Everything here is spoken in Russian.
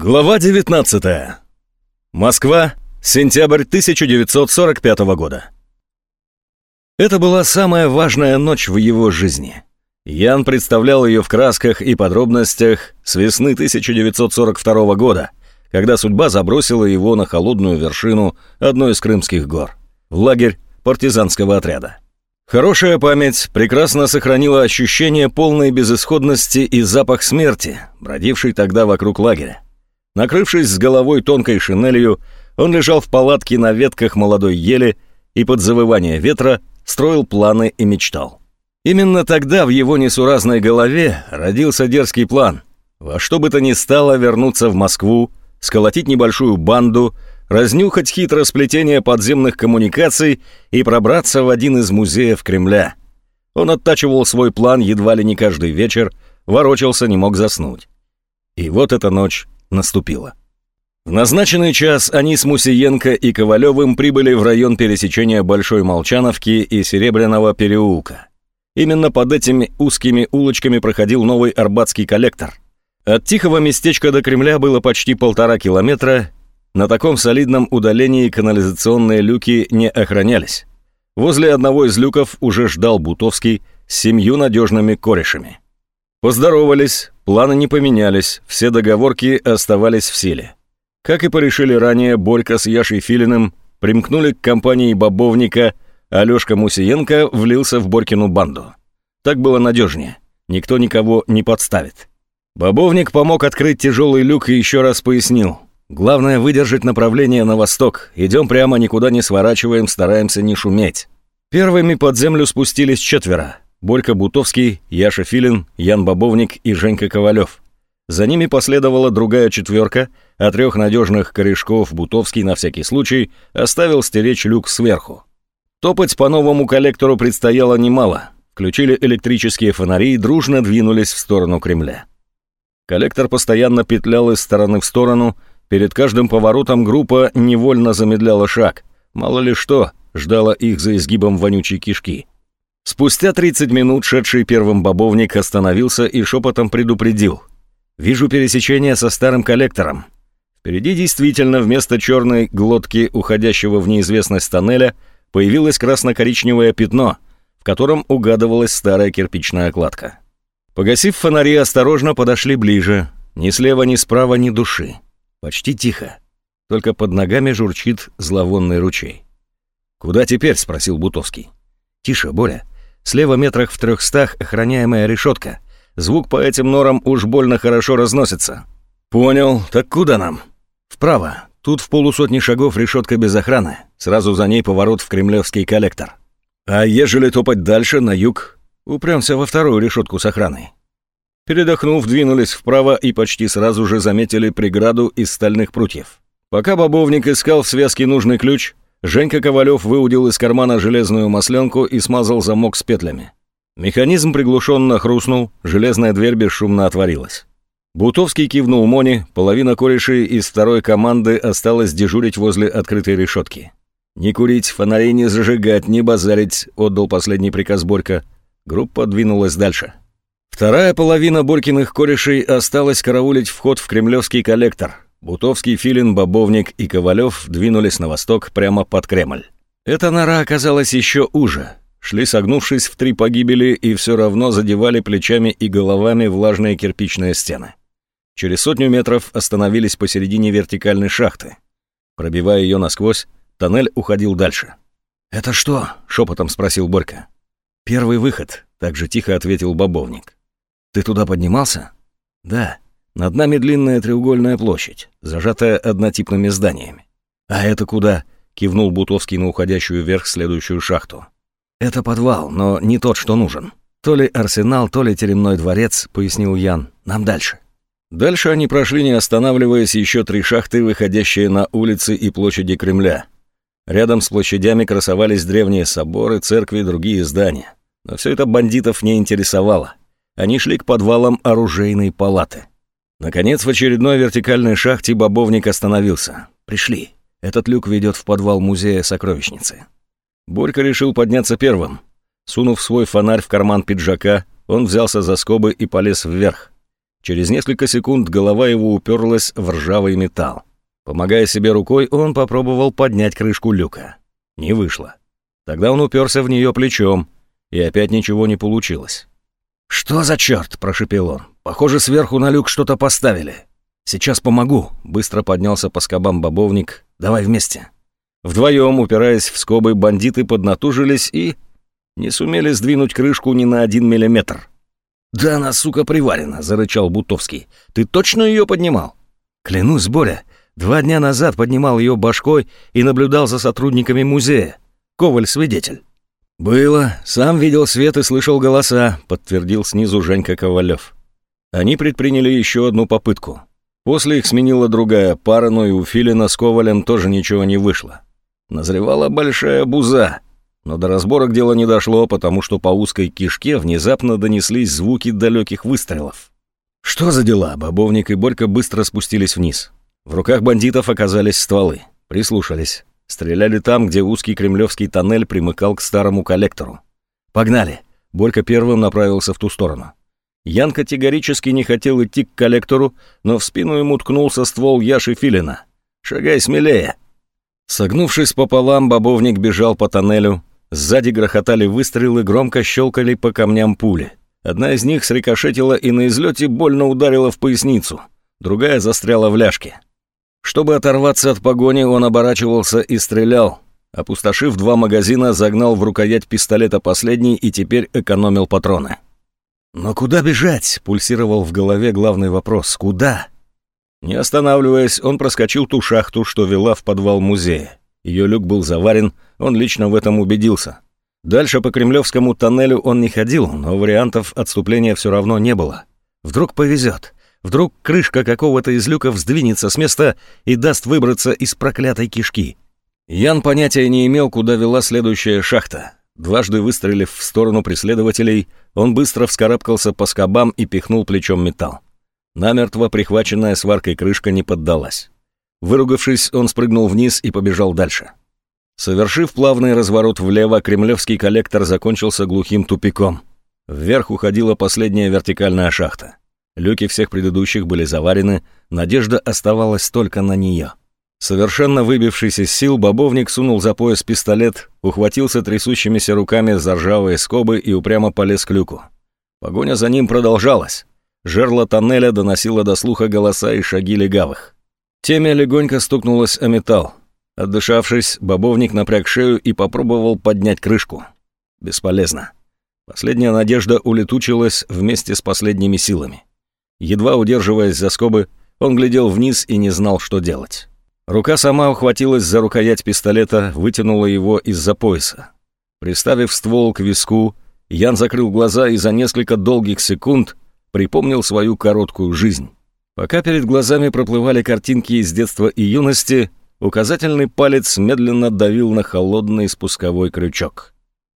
Глава 19. Москва, сентябрь 1945 года. Это была самая важная ночь в его жизни. Ян представлял ее в красках и подробностях с весны 1942 года, когда судьба забросила его на холодную вершину одной из крымских гор, в лагерь партизанского отряда. Хорошая память прекрасно сохранила ощущение полной безысходности и запах смерти, бродивший тогда вокруг лагеря. Накрывшись с головой тонкой шинелью, он лежал в палатке на ветках молодой ели и под завывание ветра строил планы и мечтал. Именно тогда в его несуразной голове родился дерзкий план. Во что бы то ни стало вернуться в Москву, сколотить небольшую банду, разнюхать хитросплетение подземных коммуникаций и пробраться в один из музеев Кремля. Он оттачивал свой план едва ли не каждый вечер, ворочался, не мог заснуть. И вот эта ночь наступила. В назначенный час они с Мусиенко и Ковалевым прибыли в район пересечения Большой Молчановки и Серебряного переулка. Именно под этими узкими улочками проходил новый Арбатский коллектор. От тихого местечка до Кремля было почти полтора километра, на таком солидном удалении канализационные люки не охранялись. Возле одного из люков уже ждал Бутовский с семью надежными корешами. Поздоровались, планы не поменялись, все договорки оставались в силе. Как и порешили ранее, Борька с Яшей Филиным примкнули к компании Бобовника, Алёшка Мусиенко влился в Борькину банду. Так было надежнее, никто никого не подставит. Бобовник помог открыть тяжелый люк и еще раз пояснил. Главное выдержать направление на восток, идем прямо, никуда не сворачиваем, стараемся не шуметь. Первыми под землю спустились четверо, Борька Бутовский, Яша Филин, Ян Бобовник и Женька Ковалев. За ними последовала другая четверка, а трех надежных корешков Бутовский на всякий случай оставил стеречь люк сверху. Топать по новому коллектору предстояло немало. Включили электрические фонари и дружно двинулись в сторону Кремля. Коллектор постоянно петлял из стороны в сторону, перед каждым поворотом группа невольно замедляла шаг. Мало ли что, ждала их за изгибом вонючей кишки. Спустя 30 минут шедший первым бобовник остановился и шепотом предупредил. «Вижу пересечение со старым коллектором». Впереди действительно вместо черной глотки, уходящего в неизвестность тоннеля, появилось красно-коричневое пятно, в котором угадывалась старая кирпичная кладка. Погасив фонари, осторожно подошли ближе. Ни слева, ни справа, ни души. Почти тихо. Только под ногами журчит зловонный ручей. «Куда теперь?» — спросил Бутовский. «Тише, Боря. Слева метрах в трехстах охраняемая решетка. Звук по этим норам уж больно хорошо разносится. Понял. Так куда нам? Вправо. Тут в полусотни шагов решетка без охраны. Сразу за ней поворот в кремлевский коллектор. А ежели топать дальше, на юг, упрямся во вторую решетку с охраной. Передохнув, двинулись вправо и почти сразу же заметили преграду из стальных прутьев. Пока бобовник искал в связке нужный ключ, Женька Ковалев выудил из кармана железную масленку и смазал замок с петлями. Механизм приглушенно хрустнул, железная дверь бесшумно отворилась. Бутовский кивнул Мони, половина корешей из второй команды осталась дежурить возле открытой решетки. «Не курить, фонарей не зажигать, не базарить», — отдал последний приказ Борька. Группа двинулась дальше. Вторая половина Борькиных корешей осталась караулить вход в кремлевский коллектор — Бутовский, Филин, Бобовник и Ковалев двинулись на восток прямо под Кремль. Эта нора оказалась еще уже. Шли согнувшись в три погибели и все равно задевали плечами и головами влажные кирпичные стены. Через сотню метров остановились посередине вертикальной шахты. Пробивая ее насквозь, тоннель уходил дальше. «Это что?» — шепотом спросил Борька. «Первый выход», — так же тихо ответил Бобовник. «Ты туда поднимался?» «Да». Над нами длинная треугольная площадь, зажатая однотипными зданиями. «А это куда?» — кивнул Бутовский на уходящую вверх следующую шахту. «Это подвал, но не тот, что нужен. То ли арсенал, то ли теремной дворец», — пояснил Ян. «Нам дальше». Дальше они прошли, не останавливаясь, еще три шахты, выходящие на улицы и площади Кремля. Рядом с площадями красовались древние соборы, церкви и другие здания. Но все это бандитов не интересовало. Они шли к подвалам оружейной палаты. Наконец, в очередной вертикальной шахте бобовник остановился. «Пришли. Этот люк ведет в подвал музея сокровищницы». Борька решил подняться первым. Сунув свой фонарь в карман пиджака, он взялся за скобы и полез вверх. Через несколько секунд голова его уперлась в ржавый металл. Помогая себе рукой, он попробовал поднять крышку люка. Не вышло. Тогда он уперся в нее плечом, и опять ничего не получилось. «Что за черт?» – прошепел он. «Похоже, сверху на люк что-то поставили. Сейчас помогу», – быстро поднялся по скобам бобовник. «Давай вместе». Вдвоем, упираясь в скобы, бандиты поднатужились и... не сумели сдвинуть крышку ни на один миллиметр. «Да она, сука, приварена», — зарычал Бутовский. «Ты точно ее поднимал?» «Клянусь, Боря, два дня назад поднимал ее башкой и наблюдал за сотрудниками музея. Коваль свидетель». «Было. Сам видел свет и слышал голоса», — подтвердил снизу Женька Ковалев. Они предприняли еще одну попытку. После их сменила другая пара, но и у Филина с Ковалем тоже ничего не вышло. Назревала большая буза. Но до разборок дело не дошло, потому что по узкой кишке внезапно донеслись звуки далеких выстрелов. Что за дела? Бобовник и Борька быстро спустились вниз. В руках бандитов оказались стволы. Прислушались. Стреляли там, где узкий кремлевский тоннель примыкал к старому коллектору. «Погнали!» Борька первым направился в ту сторону. Ян категорически не хотел идти к коллектору, но в спину ему ткнулся ствол Яши Филина. «Шагай смелее!» Согнувшись пополам, бобовник бежал по тоннелю, Сзади грохотали выстрелы, громко щелкали по камням пули. Одна из них срикошетила и на излете больно ударила в поясницу, другая застряла в ляжке. Чтобы оторваться от погони, он оборачивался и стрелял. Опустошив два магазина, загнал в рукоять пистолета последний и теперь экономил патроны. «Но куда бежать?» — пульсировал в голове главный вопрос. «Куда?» Не останавливаясь, он проскочил ту шахту, что вела в подвал музея. Ее люк был заварен, он лично в этом убедился. Дальше по Кремлевскому тоннелю он не ходил, но вариантов отступления все равно не было. Вдруг повезет. Вдруг крышка какого-то из люков сдвинется с места и даст выбраться из проклятой кишки. Ян понятия не имел, куда вела следующая шахта. Дважды выстрелив в сторону преследователей, он быстро вскарабкался по скобам и пихнул плечом металл. Намертво прихваченная сваркой крышка не поддалась. Выругавшись, он спрыгнул вниз и побежал дальше. Совершив плавный разворот влево, кремлевский коллектор закончился глухим тупиком. Вверх уходила последняя вертикальная шахта. Люки всех предыдущих были заварены, надежда оставалась только на нее. Совершенно выбившись из сил, бобовник сунул за пояс пистолет, ухватился трясущимися руками за ржавые скобы и упрямо полез к люку. Погоня за ним продолжалась. Жерло тоннеля доносило до слуха голоса и шаги легавых. Темя легонько стукнулась о металл. Отдышавшись, бобовник напряг шею и попробовал поднять крышку. Бесполезно. Последняя надежда улетучилась вместе с последними силами. Едва удерживаясь за скобы, он глядел вниз и не знал, что делать. Рука сама ухватилась за рукоять пистолета, вытянула его из-за пояса. Приставив ствол к виску, Ян закрыл глаза и за несколько долгих секунд припомнил свою короткую жизнь. Пока перед глазами проплывали картинки из детства и юности, Указательный палец медленно давил на холодный спусковой крючок.